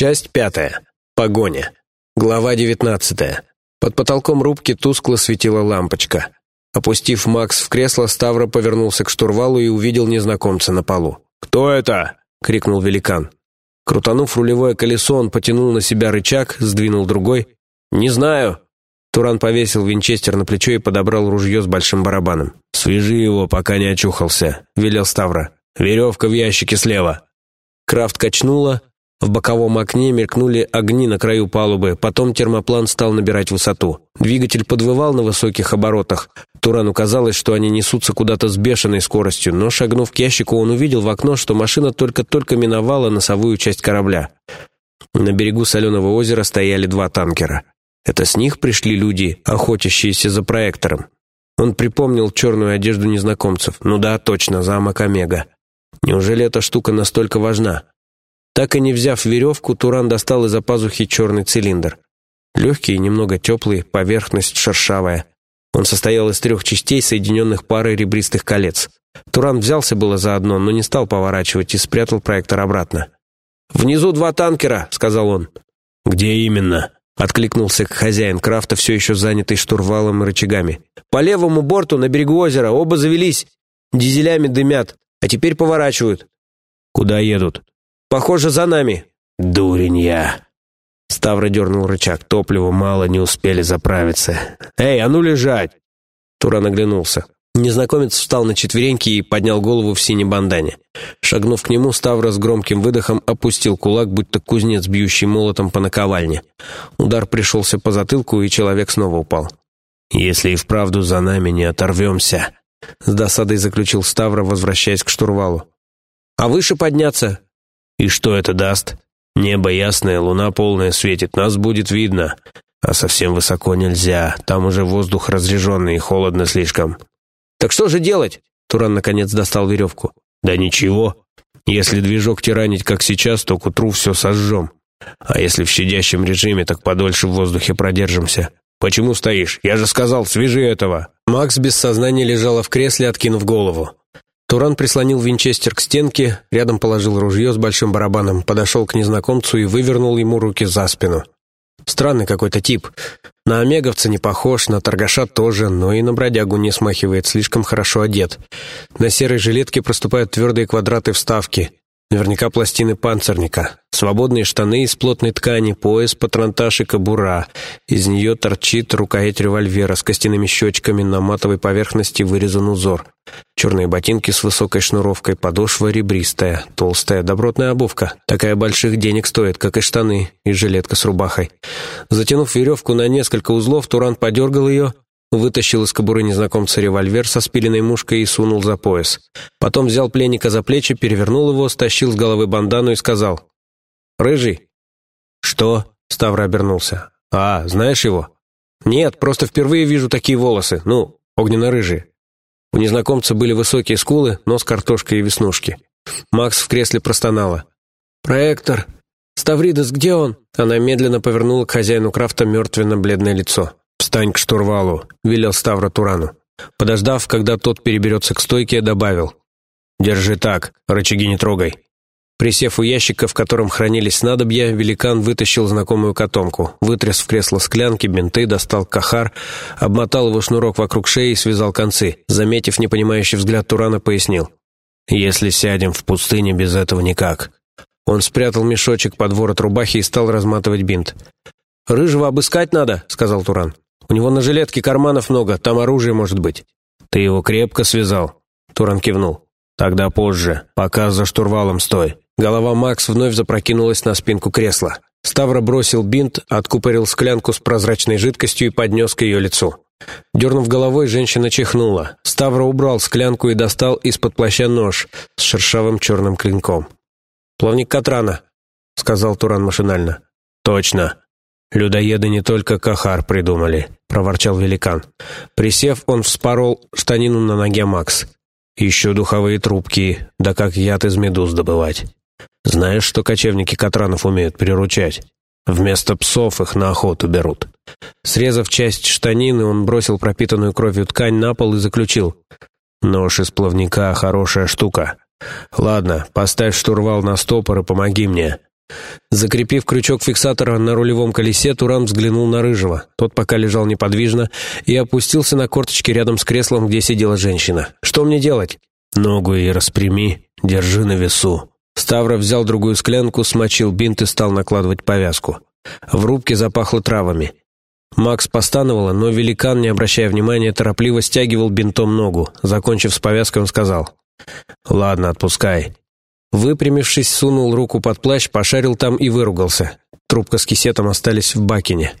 Часть пятая. Погоня. Глава девятнадцатая. Под потолком рубки тускло светила лампочка. Опустив Макс в кресло, Ставро повернулся к штурвалу и увидел незнакомца на полу. «Кто это?» — крикнул великан. Крутанув рулевое колесо, он потянул на себя рычаг, сдвинул другой. «Не знаю». Туран повесил винчестер на плечо и подобрал ружье с большим барабаном. «Свяжи его, пока не очухался», — велел Ставра. «Веревка в ящике слева». Крафт качнула, в боковом окне мелькнули огни на краю палубы, потом термоплан стал набирать высоту. Двигатель подвывал на высоких оборотах. Турану казалось, что они несутся куда-то с бешеной скоростью, но, шагнув к ящику, он увидел в окно, что машина только-только миновала носовую часть корабля. На берегу соленого озера стояли два танкера. Это с них пришли люди, охотящиеся за проектором. Он припомнил черную одежду незнакомцев. Ну да, точно, замок Омега. Неужели эта штука настолько важна? Так и не взяв веревку, Туран достал из-за пазухи черный цилиндр. Легкий и немного теплый, поверхность шершавая. Он состоял из трех частей, соединенных парой ребристых колец. Туран взялся было за одно, но не стал поворачивать и спрятал проектор обратно. «Внизу два танкера», — сказал он. «Где именно?» — откликнулся хозяин крафта, все еще занятый штурвалом и рычагами. «По левому борту, на берегу озера, оба завелись. Дизелями дымят, а теперь поворачивают». «Куда едут?» Похоже, за нами». «Дурень я». Ставра дернул рычаг. Топливу мало, не успели заправиться. «Эй, а ну лежать!» Туран оглянулся. Незнакомец встал на четвереньки и поднял голову в синей бандане. Шагнув к нему, Ставра с громким выдохом опустил кулак, будто кузнец, бьющий молотом по наковальне. Удар пришелся по затылку, и человек снова упал. «Если и вправду за нами не оторвемся», — с досадой заключил Ставра, возвращаясь к штурвалу. «А выше подняться? И что это даст? Небо ясное, луна полная светит, нас будет видно. А совсем высоко нельзя, там уже воздух разреженный и холодно слишком. Так что же делать? Туран наконец достал веревку. Да ничего. Если движок тиранить, как сейчас, то к утру все сожжем. А если в щадящем режиме, так подольше в воздухе продержимся. Почему стоишь? Я же сказал, свяжи этого. Макс без сознания лежала в кресле, откинув голову. Туран прислонил винчестер к стенке, рядом положил ружье с большим барабаном, подошел к незнакомцу и вывернул ему руки за спину. Странный какой-то тип. На омеговца не похож, на торгаша тоже, но и на бродягу не смахивает, слишком хорошо одет. На серой жилетке проступают твердые квадраты вставки. Наверняка пластины панцирника. Свободные штаны из плотной ткани, пояс, патронтаж и кобура. Из нее торчит рукоять револьвера с костяными щечками, на матовой поверхности вырезан узор. Черные ботинки с высокой шнуровкой, подошва ребристая, толстая, добротная обувка. Такая больших денег стоит, как и штаны, и жилетка с рубахой. Затянув веревку на несколько узлов, Туран подергал ее, вытащил из кобуры незнакомца револьвер со спиленной мушкой и сунул за пояс. Потом взял пленника за плечи, перевернул его, стащил с головы бандану и сказал «Рыжий». «Что?» — Ставра обернулся. «А, знаешь его?» «Нет, просто впервые вижу такие волосы. Ну, огненно-рыжие». У незнакомца были высокие скулы, нос картошкой и веснушки. Макс в кресле простонала. «Проектор! Ставридес, где он?» Она медленно повернула к хозяину крафта мертвенно-бледное лицо. «Встань к штурвалу», — велел Ставра Турану. Подождав, когда тот переберется к стойке, добавил. «Держи так, рычаги не трогай». Присев у ящика, в котором хранились снадобья, великан вытащил знакомую котомку, вытряс в кресло склянки, бинты, достал кахар, обмотал его шнурок вокруг шеи и связал концы. Заметив непонимающий взгляд Турана, пояснил. «Если сядем в пустыне, без этого никак». Он спрятал мешочек под ворот рубахи и стал разматывать бинт. «Рыжего обыскать надо», — сказал Туран. «У него на жилетке карманов много, там оружие может быть». «Ты его крепко связал?» Туран кивнул. «Тогда позже, пока за штурвалом стой». Голова Макс вновь запрокинулась на спинку кресла. Ставро бросил бинт, откупорил склянку с прозрачной жидкостью и поднес к ее лицу. Дернув головой, женщина чихнула. Ставро убрал склянку и достал из-под плаща нож с шершавым черным клинком. «Плавник Катрана», — сказал Туран машинально. «Точно. Людоеды не только кахар придумали», — проворчал великан. Присев, он вспорол штанину на ноге Макс. «Еще духовые трубки, да как яд из медуз добывать». Знаешь, что кочевники Катранов умеют приручать? Вместо псов их на охоту берут. Срезав часть штанины, он бросил пропитанную кровью ткань на пол и заключил. Нож из плавника — хорошая штука. Ладно, поставь штурвал на стопор и помоги мне. Закрепив крючок фиксатора на рулевом колесе, Туран взглянул на Рыжего. Тот пока лежал неподвижно и опустился на корточки рядом с креслом, где сидела женщина. «Что мне делать?» «Ногу и распрями, держи на весу». Ставра взял другую склянку, смочил бинт и стал накладывать повязку. В рубке запахло травами. Макс постановала, но великан, не обращая внимания, торопливо стягивал бинтом ногу. Закончив с повязкой, он сказал. «Ладно, отпускай». Выпрямившись, сунул руку под плащ, пошарил там и выругался. Трубка с кисетом остались в бакине.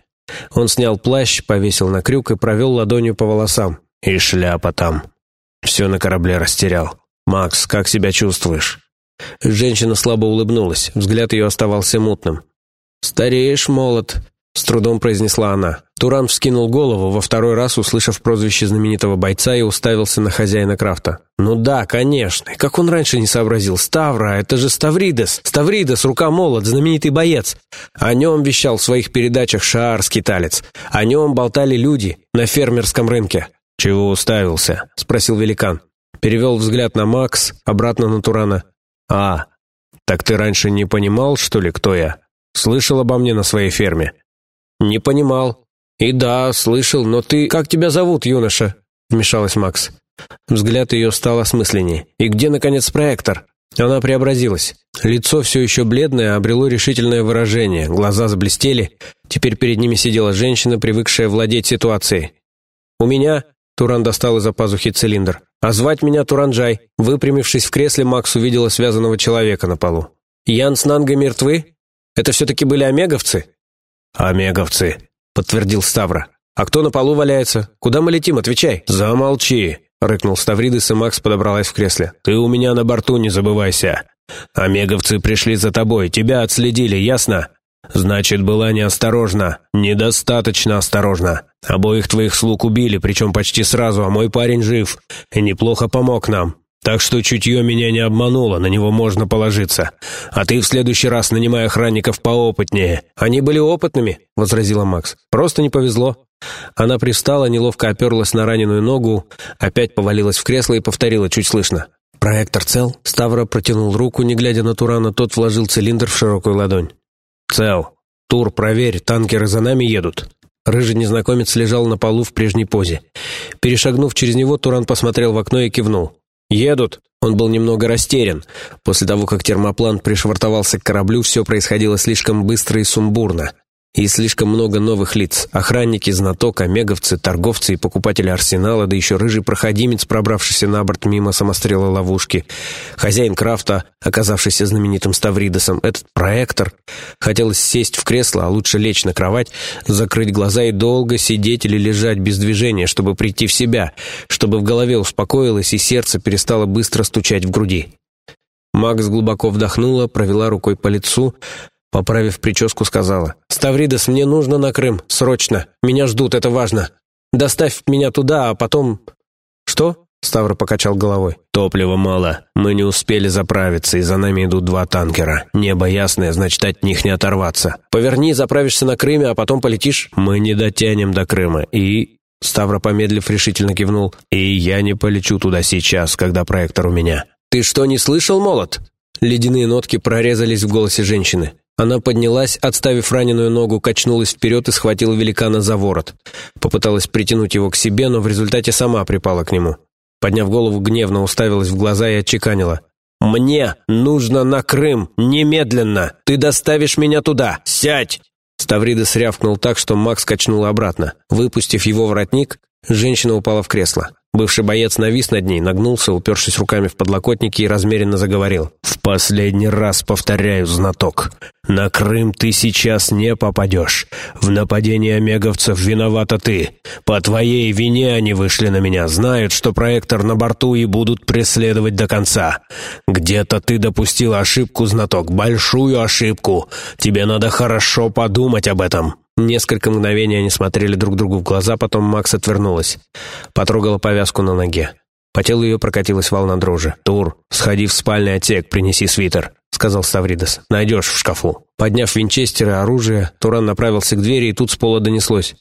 Он снял плащ, повесил на крюк и провел ладонью по волосам. «И шляпа там. Все на корабле растерял. Макс, как себя чувствуешь?» Женщина слабо улыбнулась, взгляд ее оставался мутным. «Стареешь, молод», — с трудом произнесла она. Туран вскинул голову, во второй раз услышав прозвище знаменитого бойца и уставился на хозяина крафта. «Ну да, конечно. Как он раньше не сообразил? Ставра, это же Ставридес. Ставридес, рука молот, знаменитый боец. О нем вещал в своих передачах Шаар Скиталец. О нем болтали люди на фермерском рынке». «Чего уставился?» — спросил великан. Перевел взгляд на Макс, обратно на Турана. «А, так ты раньше не понимал, что ли, кто я? Слышал обо мне на своей ферме?» «Не понимал. И да, слышал, но ты... Как тебя зовут, юноша?» Вмешалась Макс. Взгляд ее стал осмысленнее. «И где, наконец, проектор?» Она преобразилась. Лицо все еще бледное обрело решительное выражение, глаза заблестели. Теперь перед ними сидела женщина, привыкшая владеть ситуацией. «У меня...» — Туран достал из-за пазухи цилиндр. «А звать меня Туранджай». Выпрямившись в кресле, Макс увидела связанного человека на полу. «Ян с Нангой мертвы? Это все-таки были омеговцы?» «Омеговцы», — подтвердил Ставра. «А кто на полу валяется? Куда мы летим? Отвечай!» «Замолчи!» — рыкнул Ставридес, и Макс подобралась в кресле. «Ты у меня на борту, не забывайся. Омеговцы пришли за тобой, тебя отследили, ясно? Значит, была неосторожна, недостаточно осторожна. Обоих твоих слуг убили, причем почти сразу, а мой парень жив и неплохо помог нам. Так что чутье меня не обмануло, на него можно положиться. А ты в следующий раз нанимай охранников поопытнее». «Они были опытными», — возразила Макс. «Просто не повезло». Она пристала, неловко оперлась на раненую ногу, опять повалилась в кресло и повторила чуть слышно. «Проектор цел?» Ставра протянул руку, не глядя на Турана, тот вложил цилиндр в широкую ладонь. «Цел. Тур, проверь, танкеры за нами едут». Рыжий незнакомец лежал на полу в прежней позе. Перешагнув через него, Туран посмотрел в окно и кивнул. «Едут!» Он был немного растерян. После того, как термоплан пришвартовался к кораблю, все происходило слишком быстро и сумбурно. И слишком много новых лиц. Охранники, знаток, омеговцы, торговцы и покупатели арсенала, да еще рыжий проходимец, пробравшийся на борт мимо самострела ловушки. Хозяин крафта, оказавшийся знаменитым Ставридосом. Этот проектор. Хотелось сесть в кресло, а лучше лечь на кровать, закрыть глаза и долго сидеть или лежать без движения, чтобы прийти в себя, чтобы в голове успокоилось и сердце перестало быстро стучать в груди. Макс глубоко вдохнула, провела рукой по лицу, Поправив прическу, сказала. «Ставридес, мне нужно на Крым. Срочно. Меня ждут, это важно. Доставь меня туда, а потом...» «Что?» Ставр покачал головой. «Топлива мало. Мы не успели заправиться, и за нами идут два танкера. Небо ясное, значит, от них не оторваться. Поверни, заправишься на Крыме, а потом полетишь?» «Мы не дотянем до Крыма, и...» Ставра, помедлив, решительно кивнул. «И я не полечу туда сейчас, когда проектор у меня». «Ты что, не слышал, молот?» Ледяные нотки прорезались в голосе женщины. Она поднялась, отставив раненую ногу, качнулась вперед и схватила великана за ворот. Попыталась притянуть его к себе, но в результате сама припала к нему. Подняв голову, гневно уставилась в глаза и отчеканила. «Мне нужно на Крым! Немедленно! Ты доставишь меня туда! Сядь!» Ставридес рявкнул так, что Макс качнула обратно. Выпустив его воротник, женщина упала в кресло. Бывший боец навис над ней, нагнулся, упершись руками в подлокотники и размеренно заговорил. «В последний раз повторяю, знаток. На Крым ты сейчас не попадешь. В нападении омеговцев виновата ты. По твоей вине они вышли на меня, знают, что проектор на борту и будут преследовать до конца. Где-то ты допустил ошибку, знаток, большую ошибку. Тебе надо хорошо подумать об этом». Несколько мгновений они смотрели друг другу в глаза, потом Макс отвернулась. Потрогала повязку на ноге. По телу ее прокатилась волна дрожи. «Тур, сходи в спальный отсек, принеси свитер», — сказал Ставридес. «Найдешь в шкафу». Подняв винчестер и оружие, Туран направился к двери, и тут с пола донеслось.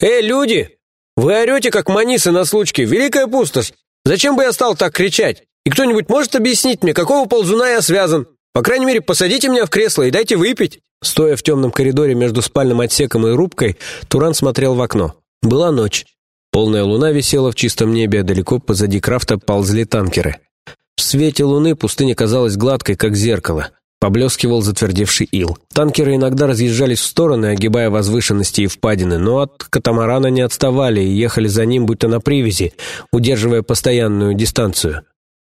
«Эй, люди! Вы орете, как манисы на случке! Великая пустошь! Зачем бы я стал так кричать? И кто-нибудь может объяснить мне, какого ползуна я связан?» По крайней мере, посадите меня в кресло и дайте выпить». Стоя в темном коридоре между спальным отсеком и рубкой, Туран смотрел в окно. Была ночь. Полная луна висела в чистом небе, а далеко позади крафта ползли танкеры. В свете луны пустыня казалась гладкой, как зеркало. Поблескивал затвердевший ил. Танкеры иногда разъезжались в стороны, огибая возвышенности и впадины, но от катамарана не отставали и ехали за ним, будто на привязи, удерживая постоянную дистанцию.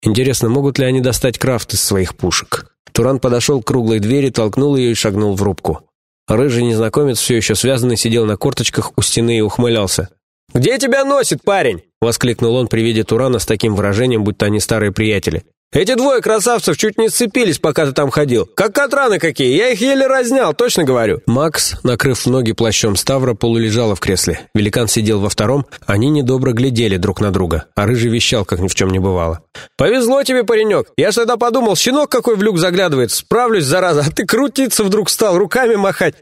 Интересно, могут ли они достать крафт из своих пушек? Туран подошел к круглой двери, толкнул ее и шагнул в рубку. Рыжий незнакомец, все еще связанный, сидел на корточках у стены и ухмылялся. «Где тебя носит, парень?» — воскликнул он при виде Турана с таким выражением, будто они старые приятели. Эти двое красавцев чуть не сцепились, пока ты там ходил. Как катраны какие, я их еле разнял, точно говорю». Макс, накрыв ноги плащом Ставра, полулежала в кресле. Великан сидел во втором, они недобро глядели друг на друга, а Рыжий вещал, как ни в чем не бывало. «Повезло тебе, паренек. Я тогда подумал, щенок какой в люк заглядывает. Справлюсь, зараза, а ты крутиться вдруг стал, руками махать».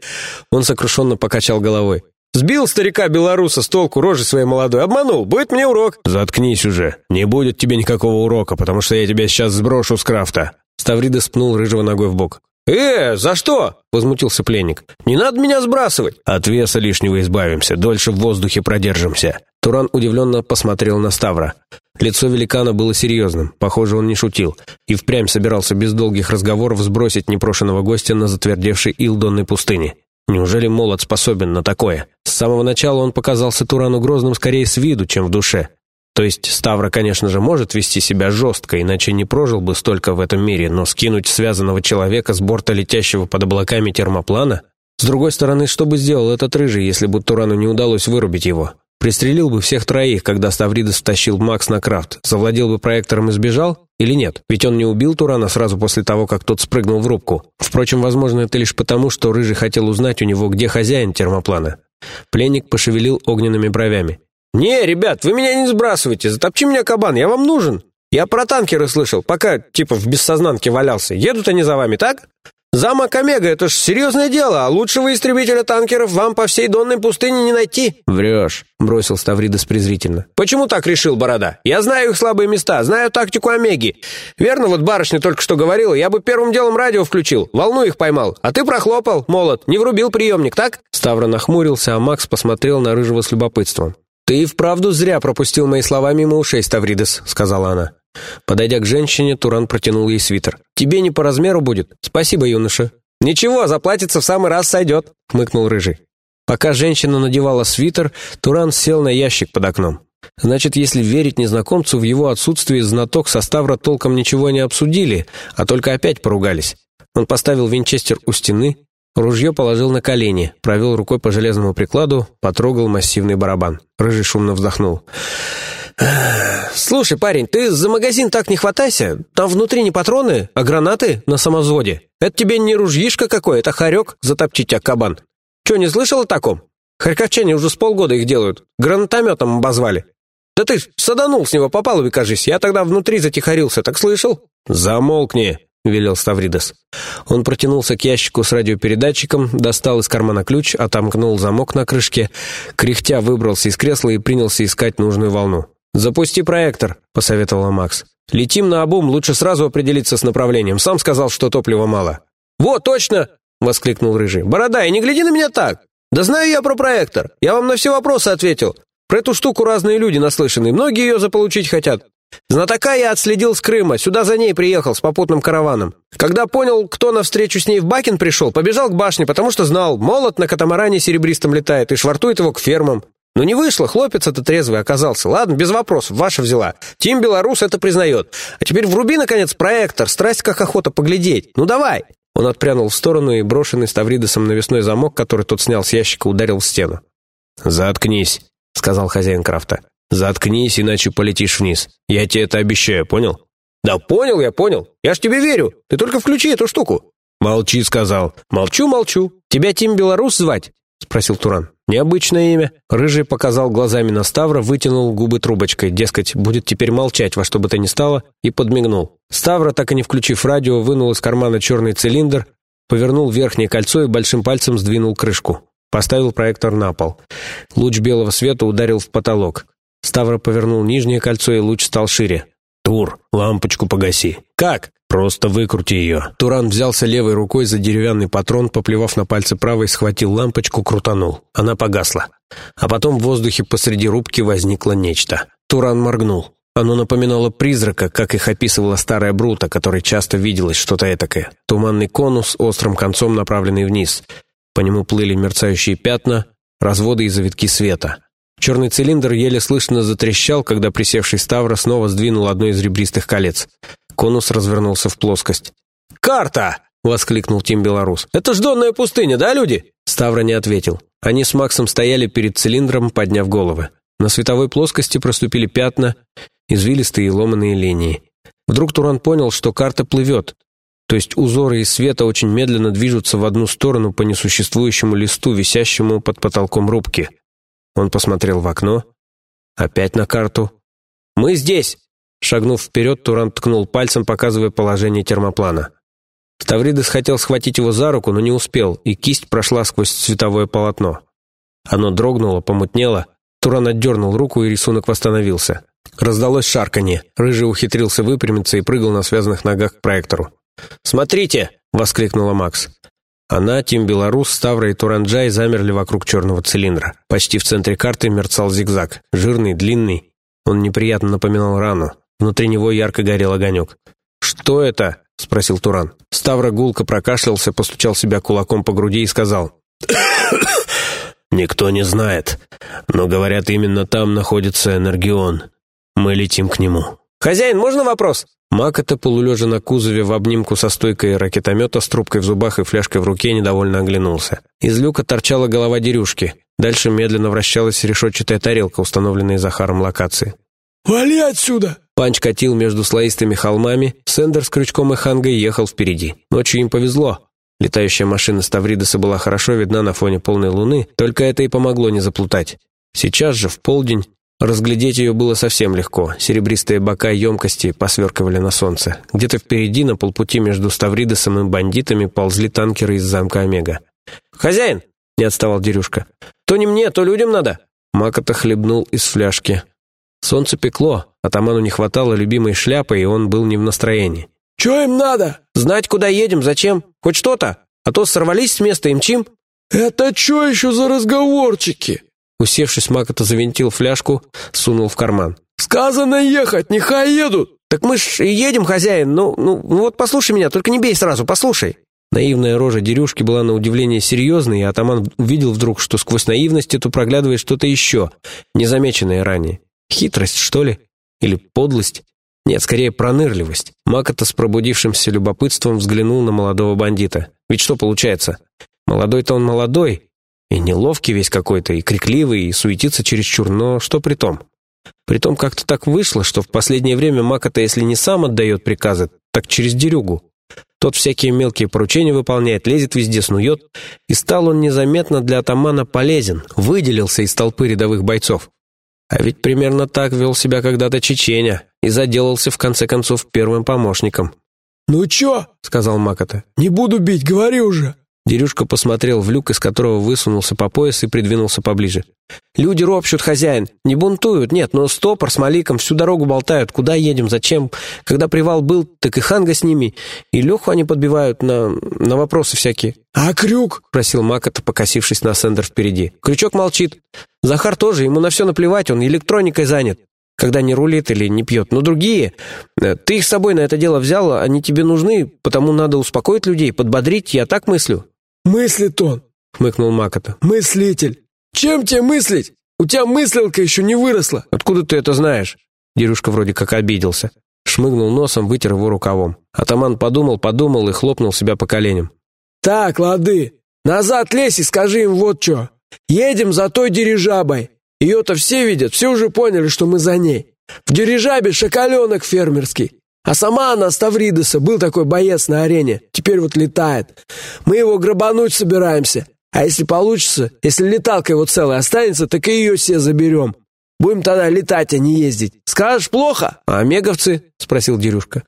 Он сокрушенно покачал головой. Сбил старика-белоруса с толку рожи своей молодой, обманул. Будет мне урок». «Заткнись уже. Не будет тебе никакого урока, потому что я тебя сейчас сброшу с крафта». Ставрида спнул рыжего ногой в бок. «Э, за что?» — возмутился пленник. «Не надо меня сбрасывать!» «От веса лишнего избавимся, дольше в воздухе продержимся». Туран удивленно посмотрел на Ставра. Лицо великана было серьезным, похоже, он не шутил, и впрямь собирался без долгих разговоров сбросить непрошенного гостя на затвердевший ил донной пустыни. Неужели молот способен на такое? Самого начала он показался Турану грозным скорее с виду, чем в душе. То есть Ставра, конечно же, может вести себя жестко, иначе не прожил бы столько в этом мире, но скинуть связанного человека с борта летящего под облаками термоплана? С другой стороны, что бы сделал этот рыжий, если бы Турану не удалось вырубить его? Пристрелил бы всех троих, когда Ставридес втащил Макс на крафт, завладел бы проектором и сбежал? Или нет? Ведь он не убил Турана сразу после того, как тот спрыгнул в рубку. Впрочем, возможно, это лишь потому, что Рыжий хотел узнать у него, где хозяин термоплана. Пленник пошевелил огненными бровями. «Не, ребят, вы меня не сбрасывайте, затопчи меня, кабан, я вам нужен. Я про танкеры слышал, пока, типа, в бессознанке валялся. Едут они за вами, так? Замок Омега — это ж серьезное дело, а лучшего истребителя танкеров вам по всей Донной пустыне не найти». «Врешь», — бросил Ставридес презрительно. «Почему так решил, Борода? Я знаю их слабые места, знаю тактику Омеги. Верно, вот барышня только что говорила, я бы первым делом радио включил, волну их поймал, а ты прохлопал, молот, не врубил приемник, так?» Ставра нахмурился, а Макс посмотрел на Рыжего с любопытством. «Ты и вправду зря пропустил мои слова мимо ушей, Ставридес», — сказала она. Подойдя к женщине, Туран протянул ей свитер. «Тебе не по размеру будет? Спасибо, юноша». «Ничего, заплатится в самый раз сойдет», — хмыкнул Рыжий. Пока женщина надевала свитер, Туран сел на ящик под окном. Значит, если верить незнакомцу, в его отсутствии знаток со Ставра толком ничего не обсудили, а только опять поругались. Он поставил винчестер у стены, ружье положил на колени, провел рукой по железному прикладу, потрогал массивный барабан. Рыжий шумно вздохнул. «Слушай, парень, ты за магазин так не хватайся. Там внутри не патроны, а гранаты на самозводе. Это тебе не ружьишко какое, это хорек, затопчить тебя кабан. Че, не слышал о таком? Харьковчане уже с полгода их делают. Гранатометом обозвали. Да ты саданул с него по палубе, кажись. Я тогда внутри затихарился, так слышал?» «Замолкни», — велел Ставридес. Он протянулся к ящику с радиопередатчиком, достал из кармана ключ, отомкнул замок на крышке, кряхтя выбрался из кресла и принялся искать нужную волну. «Запусти проектор», — посоветовала Макс. «Летим на обум, лучше сразу определиться с направлением. Сам сказал, что топлива мало». «Вот, точно!» — воскликнул Рыжий. «Борода, и не гляди на меня так! Да знаю я про проектор. Я вам на все вопросы ответил. Про эту штуку разные люди наслышаны. Многие ее заполучить хотят. Знатока я отследил с Крыма, сюда за ней приехал с попутным караваном. Когда понял, кто навстречу с ней в Бакин пришел, побежал к башне, потому что знал, молот на катамаране серебристом летает и швартует его к фермам. Ну не вышло, хлопец этот трезвый оказался. Ладно, без вопросов, ваша взяла. Тим Белорус это признает. А теперь вруби, наконец, проектор, страсть как охота поглядеть. Ну давай!» Он отпрянул в сторону и брошенный Ставридосом навесной замок, который тот снял с ящика, ударил в стену. «Заткнись», — сказал хозяин крафта. «Заткнись, иначе полетишь вниз. Я тебе это обещаю, понял?» «Да понял я, понял. Я ж тебе верю. Ты только включи эту штуку». «Молчи», — сказал. «Молчу, молчу. Тебя Тим Белорус звать?» — спросил Туран. «Необычное имя». Рыжий показал глазами на Ставра, вытянул губы трубочкой, дескать, будет теперь молчать во что бы то ни стало, и подмигнул. Ставра, так и не включив радио, вынул из кармана черный цилиндр, повернул верхнее кольцо и большим пальцем сдвинул крышку. Поставил проектор на пол. Луч белого света ударил в потолок. Ставра повернул нижнее кольцо, и луч стал шире. «Тур, лампочку погаси». «Как?» Просто выкрути ее». Туран взялся левой рукой за деревянный патрон, поплевав на пальцы правой, схватил лампочку, крутанул. Она погасла. А потом в воздухе посреди рубки возникло нечто. Туран моргнул. Оно напоминало призрака, как их описывала старая Брута, которой часто виделось что-то этакое. Туманный конус, острым концом направленный вниз. По нему плыли мерцающие пятна, разводы и завитки света. Черный цилиндр еле слышно затрещал, когда присевший Ставра снова сдвинул одно из ребристых колец. Конус развернулся в плоскость. «Карта!» — воскликнул Тим Белорус. «Это ж донная пустыня, да, люди?» Ставра не ответил. Они с Максом стояли перед цилиндром, подняв головы. На световой плоскости проступили пятна, извилистые и ломаные линии. Вдруг Туран понял, что карта плывет, то есть узоры из света очень медленно движутся в одну сторону по несуществующему листу, висящему под потолком рубки. Он посмотрел в окно, опять на карту. «Мы здесь!» Шагнув вперед, Туран ткнул пальцем, показывая положение термоплана. Ставридес хотел схватить его за руку, но не успел, и кисть прошла сквозь цветовое полотно. Оно дрогнуло, помутнело. Туран отдернул руку, и рисунок восстановился. Раздалось шарканье. Рыжий ухитрился выпрямиться и прыгал на связанных ногах к проектору. «Смотрите!» — воскликнула Макс. Она, Тим Белорус, Ставра и Туранджай замерли вокруг черного цилиндра. Почти в центре карты мерцал зигзаг. Жирный, длинный. Он неприятно напоминал рану. Внутри него ярко горел огонек. «Что это?» — спросил Туран. Ставра гулко прокашлялся, постучал себя кулаком по груди и сказал. «Никто не знает, но, говорят, именно там находится Энергион. Мы летим к нему». «Хозяин, можно вопрос?» Макота, полулежа на кузове в обнимку со стойкой ракетомета с трубкой в зубах и фляжкой в руке, недовольно оглянулся. Из люка торчала голова Дерюжки. Дальше медленно вращалась решетчатая тарелка, установленная Захаром локации. «Вали отсюда!» Панч катил между слоистыми холмами, Сендер с крючком и хангой ехал впереди. Ночью им повезло. Летающая машина Ставридеса была хорошо видна на фоне полной луны, только это и помогло не заплутать. Сейчас же, в полдень, Разглядеть ее было совсем легко. Серебристые бока емкости посверкивали на солнце. Где-то впереди, на полпути между Ставридосом и бандитами, ползли танкеры из замка Омега. «Хозяин!» — не отставал Дерюшка. «То не мне, то людям надо!» Макота хлебнул из фляжки. Солнце пекло, атаману не хватало любимой шляпы, и он был не в настроении. «Че им надо?» «Знать, куда едем, зачем, хоть что-то, а то сорвались с места и мчим». «Это что еще за разговорчики?» Усевшись, Макота завинтил фляжку, сунул в карман. «Сказано ехать, нехай едут!» «Так мы ж едем, хозяин, ну, ну, ну вот послушай меня, только не бей сразу, послушай!» Наивная рожа Дерюшки была на удивление серьезной, и атаман увидел вдруг, что сквозь наивность эту проглядывает что-то еще, незамеченное ранее. Хитрость, что ли? Или подлость? Нет, скорее пронырливость. Макота с пробудившимся любопытством взглянул на молодого бандита. Ведь что получается? Молодой-то он молодой, и неловкий весь какой-то, и крикливый, и суетится чересчур, но что при том? Притом как-то так вышло, что в последнее время Макота, если не сам отдает приказы, так через дерюгу. Тот всякие мелкие поручения выполняет, лезет везде, снует, и стал он незаметно для атамана полезен, выделился из толпы рядовых бойцов. А ведь примерно так вел себя когда-то Чеченя и заделался в конце концов первым помощником. «Ну чё?» — сказал Макота. «Не буду бить, говори уже!» Дерюшка посмотрел в люк, из которого высунулся по пояс и придвинулся поближе. «Люди ропщут, хозяин. Не бунтуют, нет, но стопор с Маликом всю дорогу болтают. Куда едем, зачем? Когда привал был, так и Ханга с ними. И Леху они подбивают на, на вопросы всякие». «А крюк?» — просил Макота, покосившись на Сендер впереди. Крючок молчит. Захар тоже, ему на все наплевать, он электроникой занят когда не рулит или не пьет. Но другие, э, ты их с собой на это дело взял, они тебе нужны, потому надо успокоить людей, подбодрить, я так мыслю. «Мыслит он», — хмыкнул Макота. «Мыслитель. Чем тебе мыслить? У тебя мыслилка еще не выросла». «Откуда ты это знаешь?» Дерюшка вроде как обиделся. Шмыгнул носом, вытер его рукавом. Атаман подумал, подумал и хлопнул себя по коленям. «Так, лады. Назад лезь и скажи им вот что. Едем за той дирижабой. Ее-то все видят, все уже поняли, что мы за ней. В дирижабе шоколенок фермерский. А сама она Ставридеса, был такой боец на арене, теперь вот летает. Мы его грабануть собираемся. А если получится, если леталка его целая останется, так и ее все заберем. Будем тогда летать, а не ездить. Скажешь, плохо? А омеговцы? Спросил Дерюшка.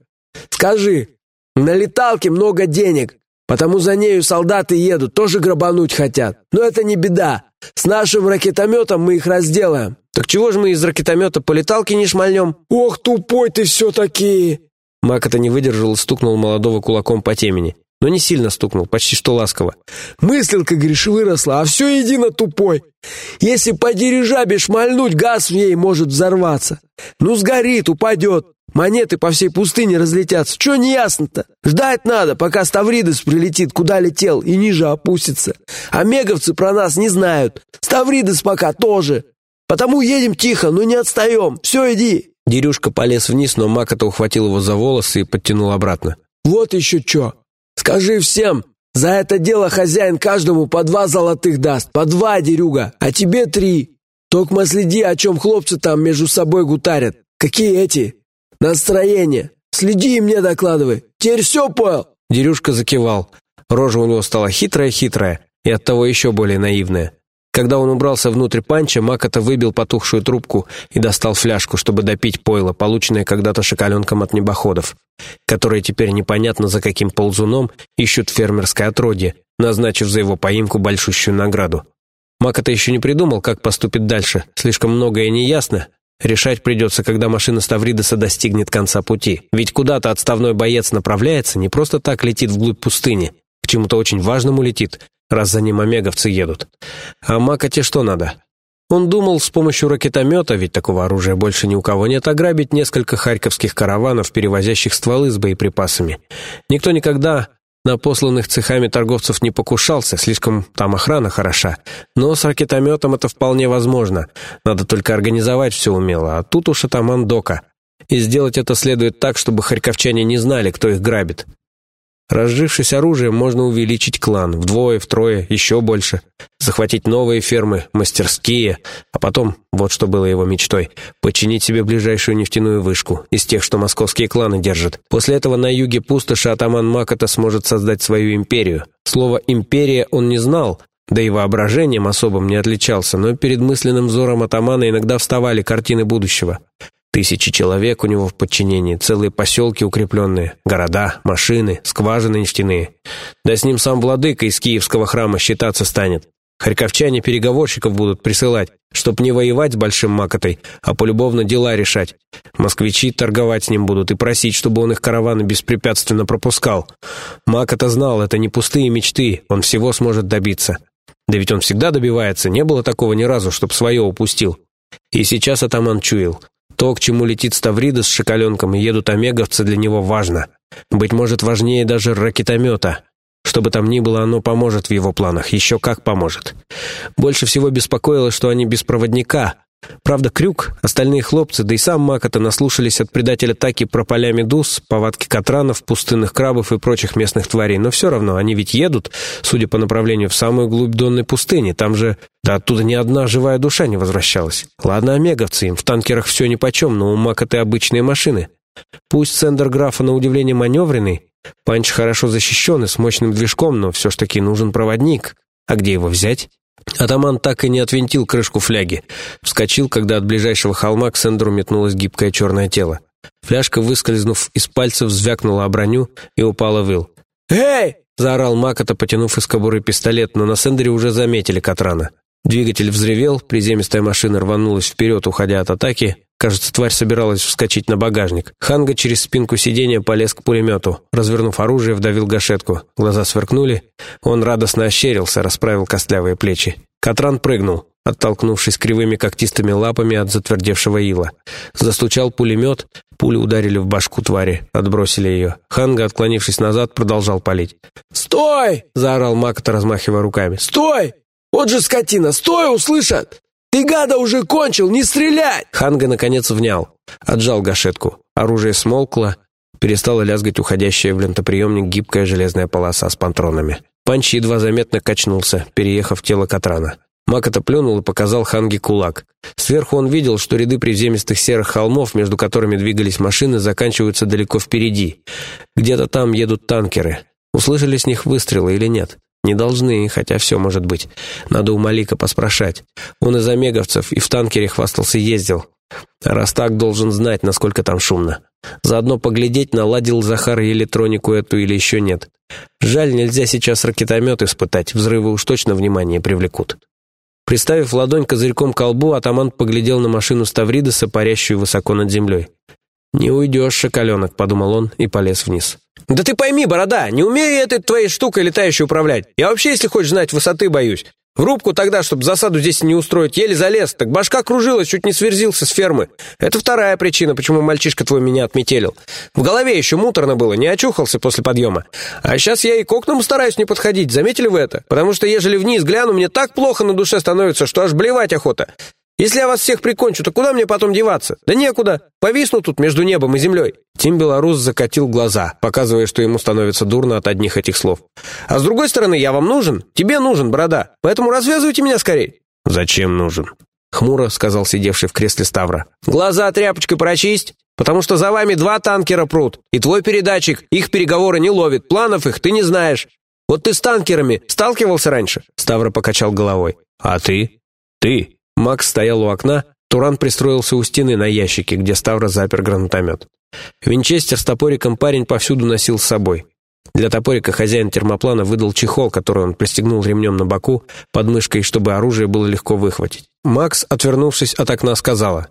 Скажи, на леталке много денег, потому за нею солдаты едут, тоже грабануть хотят. Но это не беда. С нашим ракетометом мы их разделаем. Так чего же мы из ракетомета по леталке не шмальнем? Ох, тупой ты все-таки! Макота не выдержал стукнул молодого кулаком по темени. Но не сильно стукнул, почти что ласково. «Мыслилка, говоришь, выросла, а все едино тупой. Если по дирижабе шмальнуть, газ в ней может взорваться. Ну, сгорит, упадет. Монеты по всей пустыне разлетятся. Че не ясно-то? Ждать надо, пока Ставридес прилетит, куда летел, и ниже опустится. А меговцы про нас не знают. Ставридес пока тоже. Потому едем тихо, но не отстаем. Все, иди». Дерюшка полез вниз, но Макота ухватил его за волосы и подтянул обратно. «Вот еще что. Скажи всем, за это дело хозяин каждому по два золотых даст, по два, дерюга, а тебе три. Только следи, о чем хлопцы там между собой гутарят. Какие эти? Настроение. Следи и мне докладывай. Теперь все понял?» Дерюшка закивал. Рожа у него стала хитрая-хитрая и оттого еще более наивная. Когда он убрался внутрь панча, Макота выбил потухшую трубку и достал фляжку, чтобы допить пойло, полученное когда-то шоколенком от небоходов, которые теперь непонятно за каким ползуном ищут фермерское отродье, назначив за его поимку большущую награду. Макота еще не придумал, как поступит дальше, слишком многое неясно, Решать придется, когда машина Ставридеса достигнет конца пути. Ведь куда-то отставной боец направляется, не просто так летит вглубь пустыни. К чему-то очень важному летит, раз за ним омеговцы едут. А Макоте что надо? Он думал с помощью ракетомета, ведь такого оружия больше ни у кого нет, ограбить несколько харьковских караванов, перевозящих стволы с боеприпасами. Никто никогда на посланных цехами торговцев не покушался, слишком там охрана хороша. Но с ракетометом это вполне возможно. Надо только организовать все умело, а тут уж атаман Дока. И сделать это следует так, чтобы харьковчане не знали, кто их грабит. Разжившись оружием, можно увеличить клан вдвое, втрое, еще больше, захватить новые фермы, мастерские, а потом, вот что было его мечтой, починить себе ближайшую нефтяную вышку из тех, что московские кланы держат. После этого на юге пустоши атаман Макота сможет создать свою империю. Слово «империя» он не знал, да и воображением особым не отличался, но перед мысленным взором атамана иногда вставали картины будущего. Тысячи человек у него в подчинении, целые поселки укрепленные, города, машины, скважины нефтяные. Да с ним сам владыка из киевского храма считаться станет. Харьковчане переговорщиков будут присылать, чтоб не воевать с Большим Макотой, а полюбовно дела решать. Москвичи торговать с ним будут и просить, чтобы он их караваны беспрепятственно пропускал. Макота знал, это не пустые мечты, он всего сможет добиться. Да ведь он всегда добивается, не было такого ни разу, чтоб свое упустил. И сейчас атаман чуял. То, к чему летит Ставрида с шоколенком и едут омеговцы, для него важно. Быть может, важнее даже ракетомета. Что бы там ни было, оно поможет в его планах. Еще как поможет. Больше всего беспокоило, что они без проводника, Правда, Крюк, остальные хлопцы, да и сам Макота наслушались от предателя Таки про поля медуз, повадки катранов, пустынных крабов и прочих местных тварей, но все равно они ведь едут, судя по направлению, в самую глубь Донной пустыни, там же... Да оттуда ни одна живая душа не возвращалась. Ладно, омеговцы, им в танкерах все нипочем, но у Макоты обычные машины. Пусть Сендер Графа на удивление маневренный, Панч хорошо защищен и с мощным движком, но все ж таки нужен проводник. А где его взять? Атаман так и не отвинтил крышку фляги. Вскочил, когда от ближайшего холма к Сендру метнулось гибкое черное тело. Фляжка, выскользнув из пальцев, звякнула о броню и упала в ил. «Эй!» — заорал Макота, потянув из кобуры пистолет, но на Сендере уже заметили Катрана. Двигатель взревел, приземистая машина рванулась вперед, уходя от атаки. Кажется, тварь собиралась вскочить на багажник. Ханга через спинку сиденья полез к пулемету. Развернув оружие, вдавил гашетку. Глаза сверкнули. Он радостно ощерился, расправил костлявые плечи. Катран прыгнул, оттолкнувшись кривыми когтистыми лапами от затвердевшего ила. Застучал пулемет, пули ударили в башку твари, отбросили ее. Ханга, отклонившись назад, продолжал палить. «Стой!» — заорал Макота, размахивая руками. «Стой! Вот же скотина! Стой, услышат! Ты, гада, уже кончил! Не стрелять!» Ханга, наконец, внял. Отжал гашетку. Оружие смолкло, перестала лязгать уходящая в лентоприемник гибкая железная полоса с пантронами. Панч едва заметно качнулся, переехав тело Катрана. Макота плюнул и показал Ханге кулак. Сверху он видел, что ряды приземистых серых холмов, между которыми двигались машины, заканчиваются далеко впереди. Где-то там едут танкеры. Услышали с них выстрелы или нет? Не должны, хотя все может быть. Надо у Малика поспрашать. Он из омеговцев и в танкере хвастался ездил. раз так, должен знать, насколько там шумно. Заодно поглядеть, наладил Захар электронику эту или еще нет. Жаль, нельзя сейчас ракетомет испытать, взрывы уж точно внимание привлекут. Приставив ладонь козырьком к колбу, атаман поглядел на машину Ставридеса, парящую высоко над землей. «Не уйдешь, шоколенок», — подумал он и полез вниз. «Да ты пойми, борода, не умею я этой твоей штукой летающей управлять. Я вообще, если хочешь знать, высоты боюсь. В рубку тогда, чтобы засаду здесь не устроить, еле залез, так башка кружилась, чуть не сверзился с фермы. Это вторая причина, почему мальчишка твой меня отметелил. В голове еще муторно было, не очухался после подъема. А сейчас я и к окнам стараюсь не подходить, заметили вы это? Потому что ежели вниз гляну, мне так плохо на душе становится, что аж блевать охота. Если я вас всех прикончу, то куда мне потом деваться? Да некуда. Повисну тут между небом и землей». Тим Белорус закатил глаза, показывая, что ему становится дурно от одних этих слов. «А с другой стороны, я вам нужен. Тебе нужен, борода. Поэтому развязывайте меня скорей». «Зачем нужен?» Хмуро сказал сидевший в кресле Ставра. «Глаза тряпочкой прочисть, потому что за вами два танкера прут, и твой передатчик их переговоры не ловит, планов их ты не знаешь. Вот ты с танкерами сталкивался раньше?» Ставра покачал головой. «А ты? Ты?» Макс стоял у окна, Туран пристроился у стены на ящике, где Ставра запер гранатомет. Винчестер с топориком парень повсюду носил с собой. Для топорика хозяин термоплана выдал чехол, который он пристегнул ремнем на боку, под мышкой, чтобы оружие было легко выхватить. Макс, отвернувшись от окна, сказала,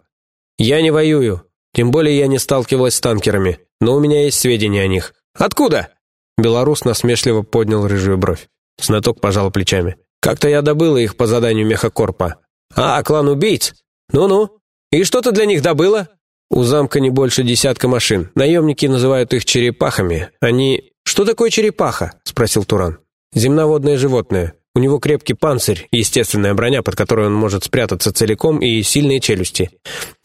«Я не воюю, тем более я не сталкивалась с танкерами, но у меня есть сведения о них». «Откуда?» Белорус насмешливо поднял рыжую бровь. Знаток пожал плечами. «Как-то я добыла их по заданию мехакорпа. «А, клан убийц? Ну-ну. И что ты для них добыла?» «У замка не больше десятка машин. Наемники называют их черепахами. Они...» «Что такое черепаха?» — спросил Туран. «Земноводное животное. У него крепкий панцирь, естественная броня, под которой он может спрятаться целиком, и сильные челюсти.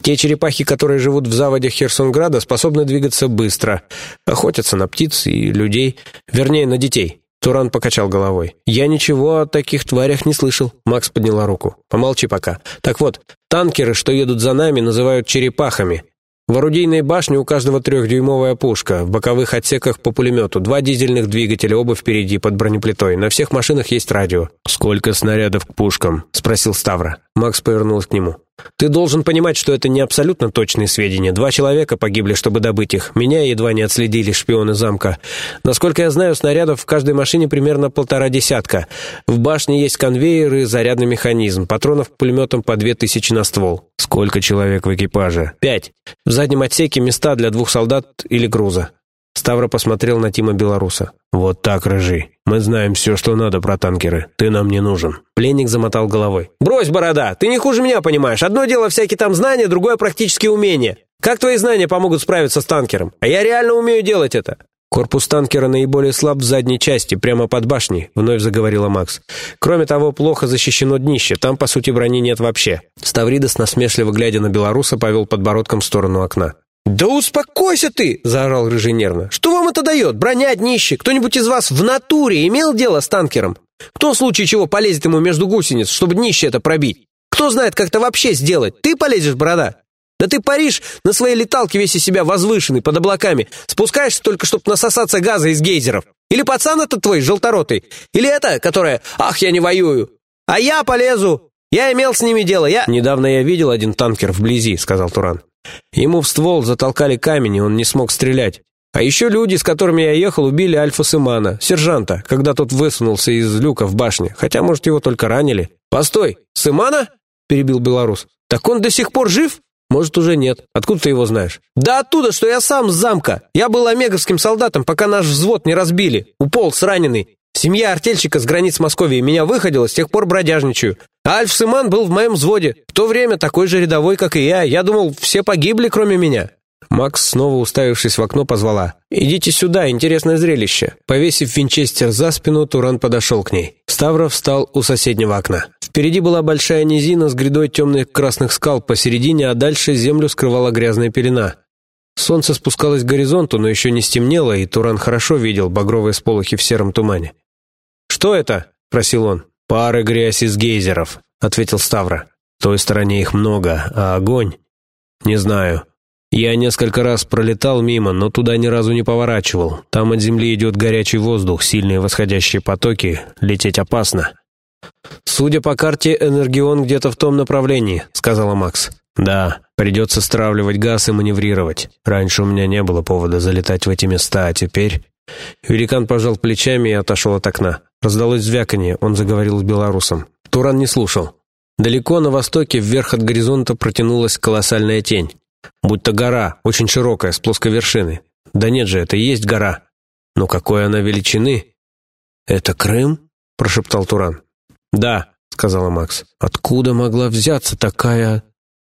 Те черепахи, которые живут в заводях Херсонграда, способны двигаться быстро, охотятся на птиц и людей, вернее, на детей. Туран покачал головой. «Я ничего о таких тварях не слышал». Макс подняла руку. «Помолчи пока. Так вот, танкеры, что едут за нами, называют черепахами. В орудийной башне у каждого трехдюймовая пушка, в боковых отсеках по пулемету, два дизельных двигателя, оба впереди, под бронеплитой. На всех машинах есть радио. «Сколько снарядов к пушкам?» — спросил Ставра. Макс повернулся к нему. Ты должен понимать, что это не абсолютно точные сведения. Два человека погибли, чтобы добыть их. Меня едва не отследили шпионы замка. Насколько я знаю, снарядов в каждой машине примерно полтора десятка. В башне есть конвейер и зарядный механизм. Патронов к пулеметам по две тысячи на ствол. Сколько человек в экипаже? Пять. В заднем отсеке места для двух солдат или груза. Ставра посмотрел на Тима Белоруса. «Вот так, рыжий. Мы знаем все, что надо про танкеры. Ты нам не нужен». Пленник замотал головой. «Брось, борода, ты не хуже меня понимаешь. Одно дело всякие там знания, другое практические умения. Как твои знания помогут справиться с танкером? А я реально умею делать это». «Корпус танкера наиболее слаб в задней части, прямо под башней», — вновь заговорила Макс. «Кроме того, плохо защищено днище, там, по сути, брони нет вообще». Ставридос, насмешливо глядя на белоруса, повел подбородком в сторону окна. «Да успокойся ты!» — заорал Рыжий нервно. «Что вам это дает? Броня, днище? Кто-нибудь из вас в натуре имел дело с танкером? Кто в случае чего полезет ему между гусениц, чтобы днище это пробить? Кто знает, как это вообще сделать? Ты полезешь, борода? Да ты паришь на своей леталке весь из себя возвышенный, под облаками. Спускаешься только, чтобы насосаться газа из гейзеров. Или пацан этот твой, желторотый? Или это, которая «Ах, я не воюю!» А я полезу! Я имел с ними дело, я...» «Недавно я видел один танкер вблизи», — сказал Туран. Ему в ствол затолкали камень, и он не смог стрелять. А еще люди, с которыми я ехал, убили Альфа Сымана, сержанта, когда тот высунулся из люка в башне, хотя, может, его только ранили. «Постой, Сымана?» — перебил белорус. «Так он до сих пор жив?» «Может, уже нет. Откуда ты его знаешь?» «Да оттуда, что я сам с замка. Я был омеговским солдатом, пока наш взвод не разбили. Уполз раненый. Семья артельщика с границ Московии меня выходила, с тех пор бродяжничаю. А Альф Сыман был в моем взводе. В то время такой же рядовой, как и я. Я думал, все погибли, кроме меня». Макс, снова уставившись в окно, позвала. «Идите сюда, интересное зрелище». Повесив винчестер за спину, Туран подошел к ней. Ставров встал у соседнего окна. Впереди была большая низина с грядой темных красных скал посередине, а дальше землю скрывала грязная пелена. Солнце спускалось к горизонту, но еще не стемнело, и Туран хорошо видел багровые сполохи в сером тумане. «Что это?» — просил он. «Пары грязь из гейзеров», — ответил Ставра. «В той стороне их много, а огонь...» «Не знаю. Я несколько раз пролетал мимо, но туда ни разу не поворачивал. Там от земли идет горячий воздух, сильные восходящие потоки, лететь опасно». «Судя по карте, Энергион где-то в том направлении», — сказала Макс. «Да, придется стравливать газ и маневрировать. Раньше у меня не было повода залетать в эти места, а теперь...» Великан пожал плечами и отошел от окна. Раздалось звяканье, он заговорил с белорусом. Туран не слушал. Далеко на востоке, вверх от горизонта, протянулась колоссальная тень. Будь то гора, очень широкая, с плоской вершины. Да нет же, это и есть гора. Но какой она величины? «Это Крым?» — прошептал Туран. «Да», — сказала Макс. «Откуда могла взяться такая...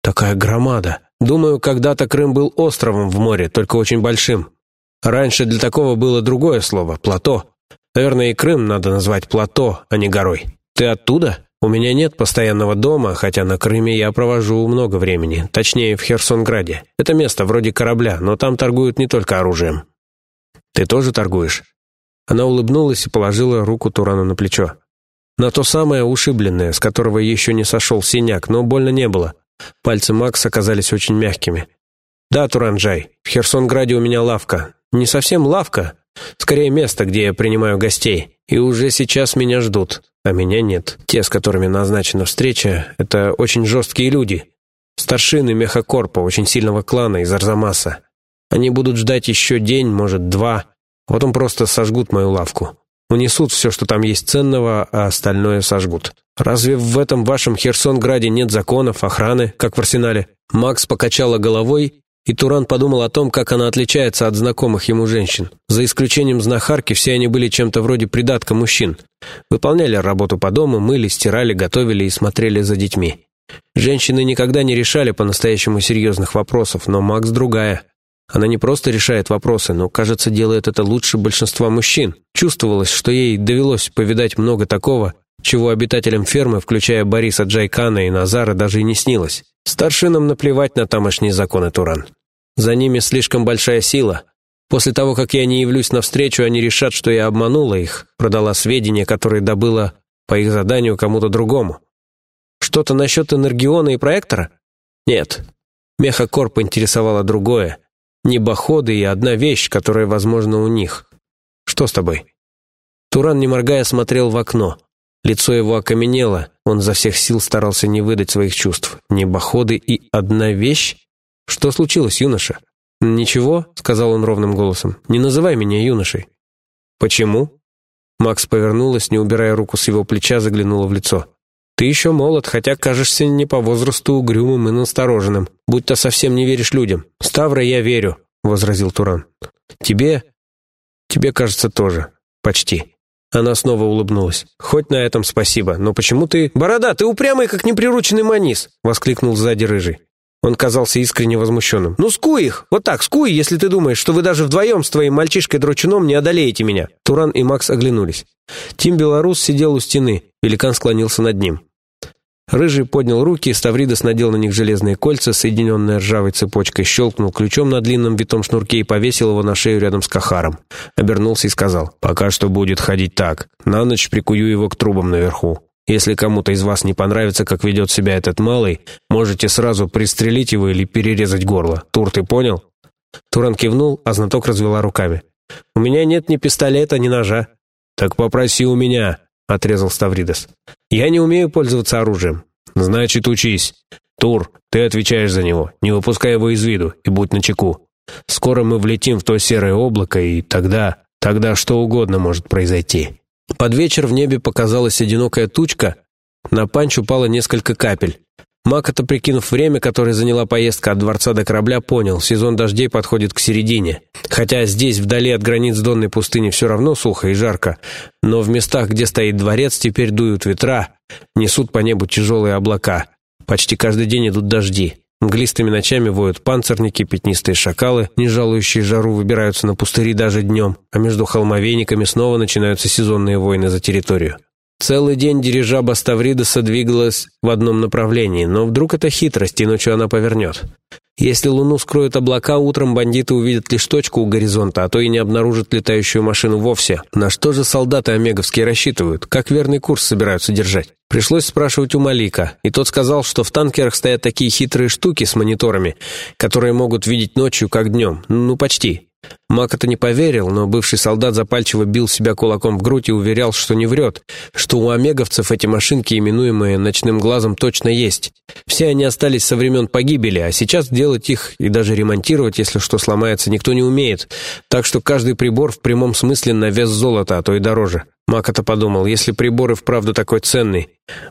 такая громада?» «Думаю, когда-то Крым был островом в море, только очень большим. Раньше для такого было другое слово — плато. Наверное, и Крым надо назвать плато, а не горой. Ты оттуда?» У меня нет постоянного дома, хотя на Крыме я провожу много времени, точнее, в Херсонграде. Это место вроде корабля, но там торгуют не только оружием. Ты тоже торгуешь?» Она улыбнулась и положила руку Турану на плечо. На то самое ушибленное, с которого еще не сошел синяк, но больно не было. Пальцы Макса оказались очень мягкими. «Да, Туранджай, в Херсонграде у меня лавка. Не совсем лавка, скорее место, где я принимаю гостей. И уже сейчас меня ждут а меня нет. Те, с которыми назначена встреча, это очень жесткие люди. Старшины мехакорпа, очень сильного клана из Арзамаса. Они будут ждать еще день, может, два. Потом просто сожгут мою лавку. Унесут все, что там есть ценного, а остальное сожгут. Разве в этом вашем Херсонграде нет законов, охраны, как в арсенале? Макс покачала головой и Туран подумал о том, как она отличается от знакомых ему женщин. За исключением знахарки, все они были чем-то вроде придатка мужчин. Выполняли работу по дому, мыли, стирали, готовили и смотрели за детьми. Женщины никогда не решали по-настоящему серьезных вопросов, но Макс другая. Она не просто решает вопросы, но, кажется, делает это лучше большинства мужчин. Чувствовалось, что ей довелось повидать много такого, чего обитателям фермы, включая Бориса Джайкана и Назара, даже и не снилось. Старшинам наплевать на тамошние законы Туран. За ними слишком большая сила. После того, как я не явлюсь навстречу, они решат, что я обманула их, продала сведения, которые добыла по их заданию кому-то другому. Что-то насчет энергиона и проектора? Нет. Мехакорп интересовало другое. Небоходы и одна вещь, которая, возможно, у них. Что с тобой? Туран, не моргая, смотрел в окно. Лицо его окаменело, он за всех сил старался не выдать своих чувств. Небоходы и одна вещь? Что случилось, юноша? «Ничего», — сказал он ровным голосом, — «не называй меня юношей». «Почему?» Макс повернулась, не убирая руку с его плеча, заглянула в лицо. «Ты еще молод, хотя кажешься не по возрасту угрюмым и настороженным, будь то совсем не веришь людям. Ставра я верю», — возразил Туран. «Тебе? Тебе, кажется, тоже. Почти». Она снова улыбнулась. «Хоть на этом спасибо, но почему ты...» «Борода, ты упрямый, как неприрученный манис!» — воскликнул сзади рыжий. Он казался искренне возмущенным. «Ну, скуй их! Вот так, скуй, если ты думаешь, что вы даже вдвоем с твоим мальчишкой-дрочуном не одолеете меня!» Туран и Макс оглянулись. Тим Белорус сидел у стены, великан склонился над ним. Рыжий поднял руки, Ставридос надел на них железные кольца, соединенные ржавой цепочкой, щелкнул ключом на длинном витом шнурке и повесил его на шею рядом с Кахаром. Обернулся и сказал, «Пока что будет ходить так. На ночь прикую его к трубам наверху. Если кому-то из вас не понравится, как ведет себя этот малый, можете сразу пристрелить его или перерезать горло. Тур, ты понял?» Туран кивнул, а знаток развела руками. «У меня нет ни пистолета, ни ножа». «Так попроси у меня», — отрезал Ставридос. «Я не умею пользоваться оружием». «Значит, учись. Тур, ты отвечаешь за него. Не выпускай его из виду и будь начеку. Скоро мы влетим в то серое облако, и тогда... Тогда что угодно может произойти». Под вечер в небе показалась одинокая тучка, на панч упало несколько капель. Макота, прикинув время, которое заняла поездка от дворца до корабля, понял, сезон дождей подходит к середине. Хотя здесь, вдали от границ Донной пустыни, все равно сухо и жарко, но в местах, где стоит дворец, теперь дуют ветра, несут по небу тяжелые облака. Почти каждый день идут дожди. Мглистыми ночами воют панцирники, пятнистые шакалы, не жалующие жару, выбираются на пустыри даже днем, а между холмовейниками снова начинаются сезонные войны за территорию. Целый день дирижаба Ставридоса двигалась в одном направлении, но вдруг это хитрость, и ночью она повернет. Если луну скроют облака, утром бандиты увидят лишь точку у горизонта, а то и не обнаружат летающую машину вовсе. На что же солдаты омеговские рассчитывают? Как верный курс собираются держать? Пришлось спрашивать у Малика, и тот сказал, что в танкерах стоят такие хитрые штуки с мониторами, которые могут видеть ночью как днем. Ну, почти. Мак это не поверил, но бывший солдат запальчиво бил себя кулаком в грудь и уверял, что не врет, что у омеговцев эти машинки, именуемые ночным глазом, точно есть. Все они остались со времен погибели, а сейчас делать их и даже ремонтировать, если что сломается, никто не умеет. Так что каждый прибор в прямом смысле на вес золота, а то и дороже. Мак это подумал, если прибор и вправду такой ценный,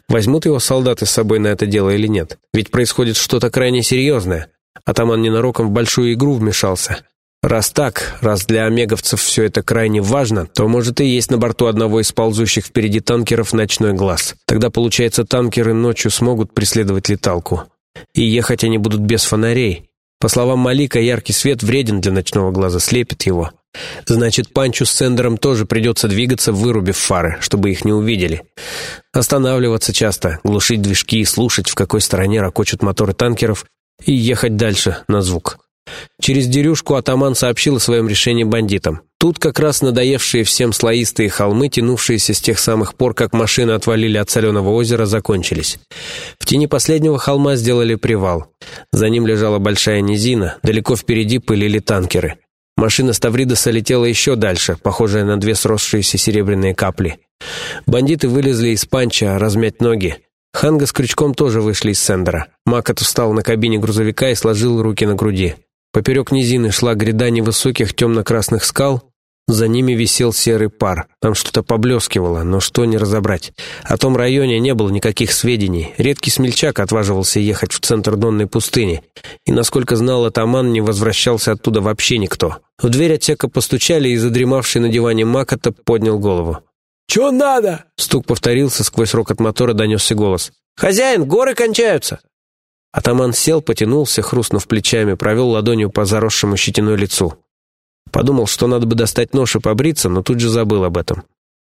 возьмут его солдаты с собой на это дело или нет? Ведь происходит что-то крайне серьезное. Атаман ненароком в большую игру вмешался. Раз так, раз для омеговцев все это крайне важно, то, может, и есть на борту одного из ползущих впереди танкеров ночной глаз. Тогда, получается, танкеры ночью смогут преследовать леталку. И ехать они будут без фонарей. По словам Малика, яркий свет вреден для ночного глаза, слепит его. Значит, Панчу с Сендером тоже придется двигаться, вырубив фары, чтобы их не увидели. Останавливаться часто, глушить движки и слушать, в какой стороне ракочут моторы танкеров, и ехать дальше на звук. Через дерюшку атаман сообщил о своем решении бандитам. Тут как раз надоевшие всем слоистые холмы, тянувшиеся с тех самых пор, как машины отвалили от соленого озера, закончились. В тени последнего холма сделали привал. За ним лежала большая низина, далеко впереди пылили танкеры. Машина Ставридоса летела еще дальше, похожая на две сросшиеся серебряные капли. Бандиты вылезли из панча размять ноги. Ханга с крючком тоже вышли из сендера. Макот встал на кабине грузовика и сложил руки на груди. Поперек низины шла гряда невысоких темно-красных скал, за ними висел серый пар. Там что-то поблескивало, но что не разобрать. О том районе не было никаких сведений. Редкий смельчак отваживался ехать в центр Донной пустыни. И, насколько знал атаман, не возвращался оттуда вообще никто. В дверь отсека постучали, и задремавший на диване Макота поднял голову. «Чё надо?» Стук повторился, сквозь рокот мотора донесся голос. «Хозяин, горы кончаются!» Атаман сел, потянулся, хрустнув плечами, провел ладонью по заросшему щетиной лицу. Подумал, что надо бы достать нож и побриться, но тут же забыл об этом.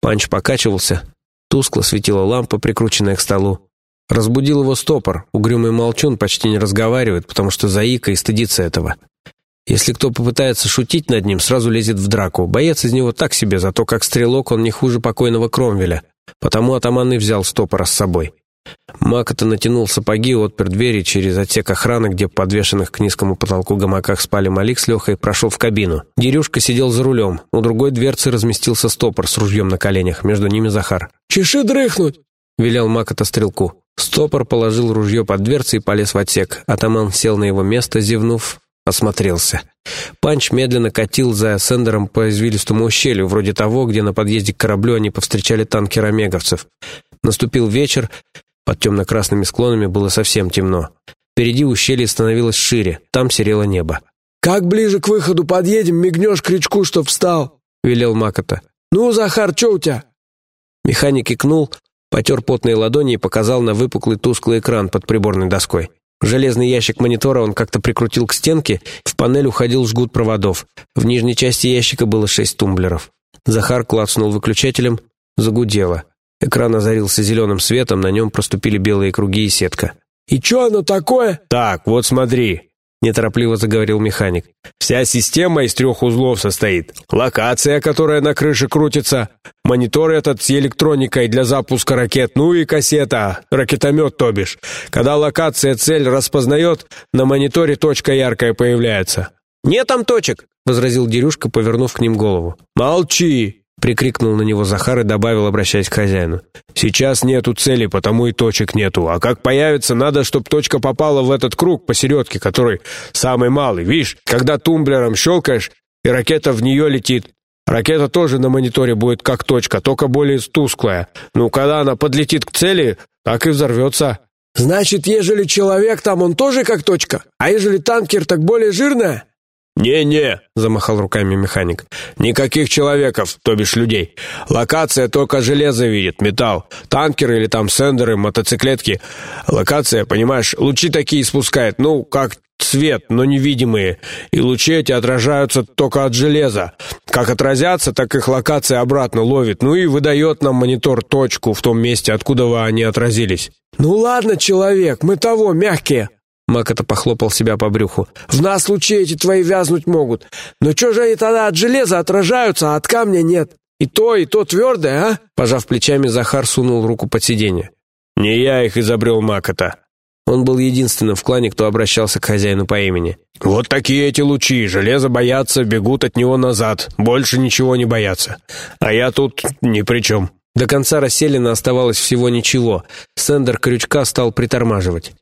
Панч покачивался, тускло светила лампа, прикрученная к столу. Разбудил его стопор, угрюмый молчун почти не разговаривает, потому что заика и стыдится этого. Если кто попытается шутить над ним, сразу лезет в драку. Боец из него так себе, зато как стрелок он не хуже покойного Кромвеля. Потому атаман и взял стопора с собой. Макота натянул сапоги, отпер двери через отсек охраны, где подвешенных к низкому потолку гамаках спали Малик с Лехой, прошел в кабину. Дерюшка сидел за рулем. У другой дверцы разместился стопор с ружьем на коленях, между ними Захар. «Чеши дрыхнуть!» — велел Макота стрелку. Стопор положил ружье под дверцы и полез в отсек. Атаман сел на его место, зевнув, осмотрелся. Панч медленно катил за Сендером по извилистому ущелью, вроде того, где на подъезде к кораблю они повстречали танкер омеговцев. Наступил вечер, под темно-красными склонами было совсем темно. Впереди ущелье становилось шире, там серело небо. «Как ближе к выходу подъедем, мигнешь крючку, чтоб встал», — велел Макота. «Ну, Захар, что у тебя?» Механик икнул, потер потные ладони и показал на выпуклый тусклый экран под приборной доской. Железный ящик монитора он как-то прикрутил к стенке, в панель уходил жгут проводов. В нижней части ящика было шесть тумблеров. Захар клацнул выключателем, загудело. Экран озарился зеленым светом, на нем проступили белые круги и сетка. «И что оно такое?» «Так, вот смотри», — неторопливо заговорил механик. «Вся система из трех узлов состоит. Локация, которая на крыше крутится, монитор этот с электроникой для запуска ракет, ну и кассета, ракетомет, то бишь. Когда локация цель распознает, на мониторе точка яркая появляется». «Нет там точек», — возразил Дерюшка, повернув к ним голову. «Молчи!» Прикрикнул на него Захар и добавил, обращаясь к хозяину. «Сейчас нету цели, потому и точек нету. А как появится, надо, чтобы точка попала в этот круг посередке, который самый малый. Видишь, когда тумблером щелкаешь, и ракета в нее летит. Ракета тоже на мониторе будет как точка, только более тусклая. Ну, когда она подлетит к цели, так и взорвется». «Значит, ежели человек там, он тоже как точка? А ежели танкер, так более жирная?» «Не-не», — замахал руками механик. «Никаких человеков, то бишь людей. Локация только железо видит, металл. Танкеры или там сендеры, мотоциклетки. Локация, понимаешь, лучи такие испускает, ну, как свет, но невидимые. И лучи эти отражаются только от железа. Как отразятся, так их локация обратно ловит. Ну и выдает нам монитор точку в том месте, откуда они отразились». «Ну ладно, человек, мы того, мягкие», Макота похлопал себя по брюху. «В нас лучи эти твои вязнуть могут. Но что же они тогда от железа отражаются, а от камня нет? И то, и то твердое, а?» Пожав плечами, Захар сунул руку под сиденье. «Не я их изобрел, Макота». Он был единственным в клане, кто обращался к хозяину по имени. «Вот такие эти лучи. Железо боятся, бегут от него назад. Больше ничего не боятся. А я тут ни при чем». До конца расселена оставалось всего ничего. Сендер крючка стал притормаживать.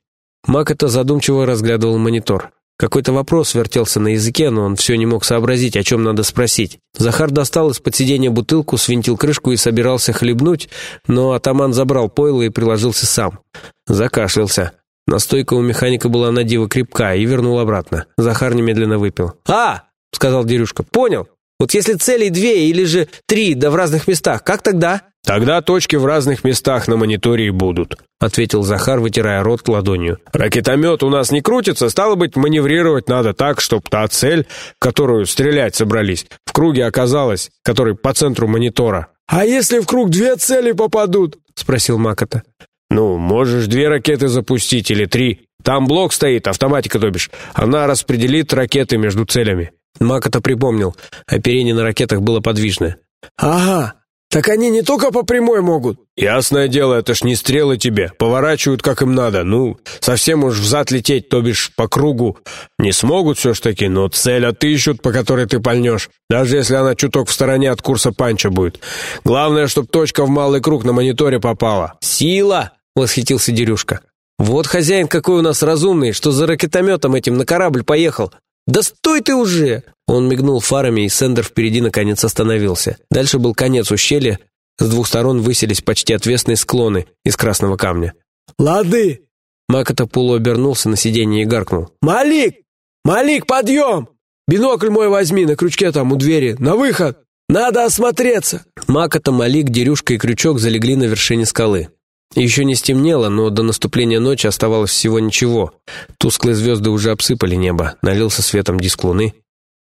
Макота задумчиво разглядывал монитор. Какой-то вопрос вертелся на языке, но он все не мог сообразить, о чем надо спросить. Захар достал из-под сиденья бутылку, свинтил крышку и собирался хлебнуть, но атаман забрал пойло и приложился сам. Закашлялся. Настойка у механика была на диво крепка и вернул обратно. Захар немедленно выпил. «А!» — сказал Дерюшка. «Понял. Вот если целей две или же три, да в разных местах, как тогда?» «Тогда точки в разных местах на мониторе и будут», — ответил Захар, вытирая рот ладонью. «Ракетомет у нас не крутится, стало быть, маневрировать надо так, чтобы та цель, которую стрелять собрались, в круге оказалась, который по центру монитора». «А если в круг две цели попадут?» — спросил Макота. «Ну, можешь две ракеты запустить или три. Там блок стоит, автоматика, то бишь. Она распределит ракеты между целями». Макота припомнил. Оперение на ракетах было подвижное. «Ага, так они не только по прямой могут». «Ясное дело, это ж не стрелы тебе. Поворачивают, как им надо. Ну, совсем уж взад лететь, то бишь по кругу. Не смогут все ж таки, но цель отыщут, по которой ты пальнешь. Даже если она чуток в стороне от курса панча будет. Главное, чтобы точка в малый круг на мониторе попала». «Сила!» — восхитился Дерюшка. «Вот хозяин какой у нас разумный, что за ракетометом этим на корабль поехал. Да стой ты уже!» Он мигнул фарами, и Сендер впереди наконец остановился. Дальше был конец ущелья. С двух сторон высились почти отвесные склоны из красного камня. «Лады!» Макота полуобернулся на сиденье и гаркнул. «Малик! Малик, подъем! Бинокль мой возьми на крючке там у двери. На выход! Надо осмотреться!» Макота, Малик, Дерюшка и Крючок залегли на вершине скалы. Еще не стемнело, но до наступления ночи оставалось всего ничего. Тусклые звезды уже обсыпали небо, налился светом диск луны.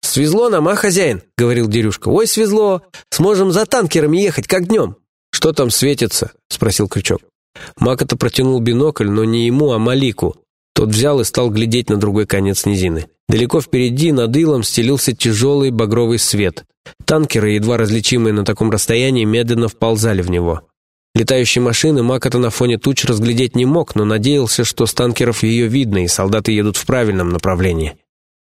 «Свезло нам, а, хозяин?» — говорил Дерюшка. «Ой, свезло! Сможем за танкерами ехать, как днем!» «Что там светится?» — спросил Крючок. Макота протянул бинокль, но не ему, а Малику. Тот взял и стал глядеть на другой конец низины. Далеко впереди над илом стелился тяжелый багровый свет. Танкеры, едва различимые на таком расстоянии, медленно вползали в него. Летающие машины Макота на фоне туч разглядеть не мог, но надеялся, что с танкеров ее видно, и солдаты едут в правильном направлении.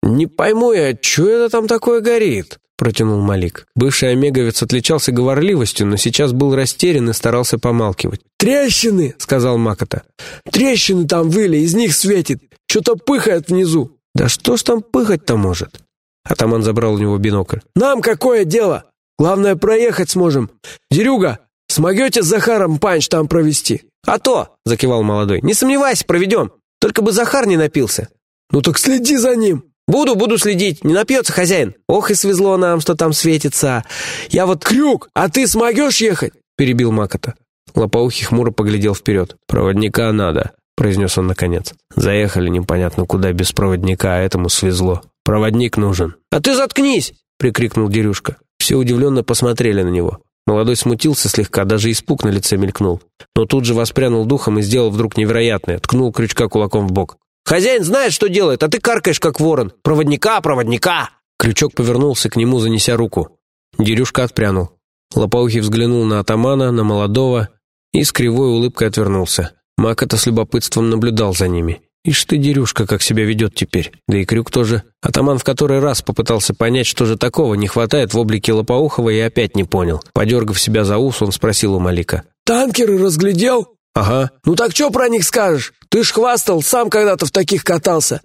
«Не пойму я, что это там такое горит?» — протянул Малик. Бывший омеговец отличался говорливостью, но сейчас был растерян и старался помалкивать. «Трещины!» — сказал Макота. «Трещины там выли, из них светит. Что-то пыхает внизу». «Да что ж там пыхать-то может?» Атаман забрал у него бинокль. «Нам какое дело? Главное, проехать сможем. Дерюга, смогете с Захаром панч там провести?» «А то!» — закивал молодой. «Не сомневайся, проведем. Только бы Захар не напился». «Ну так следи за ним!» «Буду, буду следить. Не напьется хозяин. Ох и свезло нам, что там светится. Я вот...» «Крюк, а ты смогешь ехать?» — перебил Макота. Лопоухий хмуро поглядел вперед. «Проводника надо», — произнес он наконец. «Заехали непонятно куда без проводника, а этому свезло. Проводник нужен». «А ты заткнись!» — прикрикнул Дерюшка. Все удивленно посмотрели на него. Молодой смутился слегка, даже испуг на лице мелькнул. Но тут же воспрянул духом и сделал вдруг невероятное. Ткнул крючка кулаком в бок. Хозяин знает, что делает, а ты каркаешь, как ворон. Проводника, проводника!» Крючок повернулся к нему, занеся руку. Дерюшка отпрянул. Лопоухий взглянул на атамана, на молодого и с кривой улыбкой отвернулся. Макота с любопытством наблюдал за ними. Ишь ты, Дерюшка, как себя ведет теперь. Да и Крюк тоже. Атаман в который раз попытался понять, что же такого не хватает в облике Лопоухова и опять не понял. Подергав себя за ус, он спросил у Малика. «Танкеры разглядел?» «Ага». «Ну так что про них скажешь? Ты ж хвастал, сам когда-то в таких катался.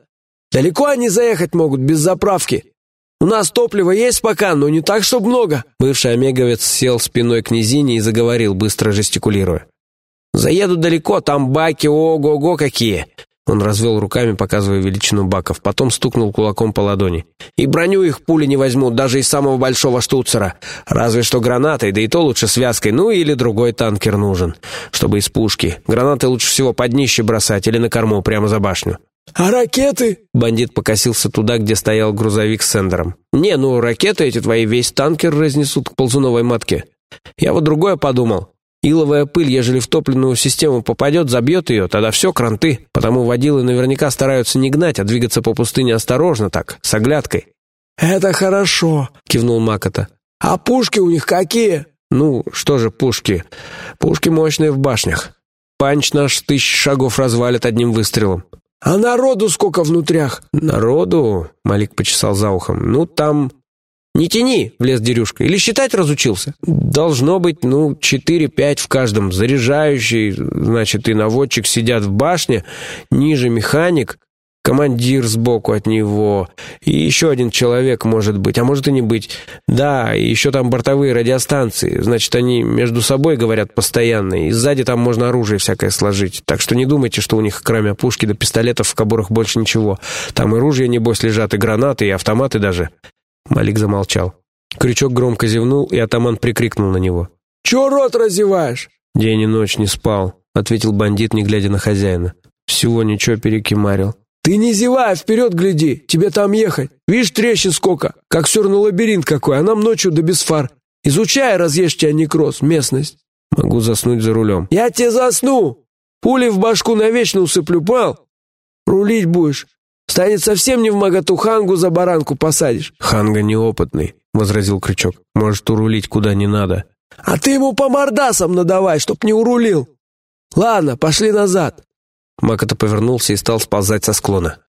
Далеко они заехать могут без заправки. У нас топливо есть пока, но не так, чтобы много». Бывший омеговец сел спиной к низине и заговорил, быстро жестикулируя. «Заеду далеко, там баки, ого-го какие!» Он развел руками, показывая величину баков, потом стукнул кулаком по ладони. «И броню их пули не возьмут, даже из самого большого штуцера. Разве что гранатой, да и то лучше связкой, ну или другой танкер нужен, чтобы из пушки. Гранаты лучше всего под днище бросать или на корму, прямо за башню». «А ракеты?» Бандит покосился туда, где стоял грузовик с сендером. «Не, ну ракеты эти твои весь танкер разнесут к ползуновой матке. Я вот другое подумал. Иловая пыль, ежели в топливную систему попадет, забьет ее, тогда все, кранты. Потому водилы наверняка стараются не гнать, а двигаться по пустыне осторожно так, с оглядкой». «Это хорошо», — кивнул Макота. «А пушки у них какие?» «Ну, что же пушки? Пушки мощные в башнях. Панч наш тысяч шагов развалит одним выстрелом». «А народу сколько внутрях?» «Народу?» — Малик почесал за ухом. «Ну, там «Не тяни!» — влез Дерюшка. «Или считать разучился?» «Должно быть, ну, четыре-пять в каждом. Заряжающий, значит, и наводчик сидят в башне, ниже механик. командир сбоку от него, и еще один человек, может быть, а может и не быть. Да, и еще там бортовые радиостанции, значит, они между собой говорят постоянно, и сзади там можно оружие всякое сложить. Так что не думайте, что у них кроме пушки до пистолетов в кобурах больше ничего. Там и ружья, небось, лежат, и гранаты, и автоматы даже». Малик замолчал. Крючок громко зевнул, и атаман прикрикнул на него. «Чего рот разеваешь?» «День и ночь не спал», — ответил бандит, не глядя на хозяина. «Всего ничего перекимарил». «Ты не зевай, вперед гляди, тебе там ехать. Видишь, трещин сколько, как равно лабиринт какой, а нам ночью да без фар. Изучай, разъешь некроз, местность». «Могу заснуть за рулем». «Я тебе засну! Пули в башку навечно усыплю, понял? Рулить будешь. Станет совсем не в моготу, хангу за баранку посадишь». «Ханга неопытный», — возразил Крючок. «Может, урулить куда не надо». «А ты ему по мордасам надавай, чтоб не урулил. Ладно, пошли назад. Макота повернулся и стал сползать со склона.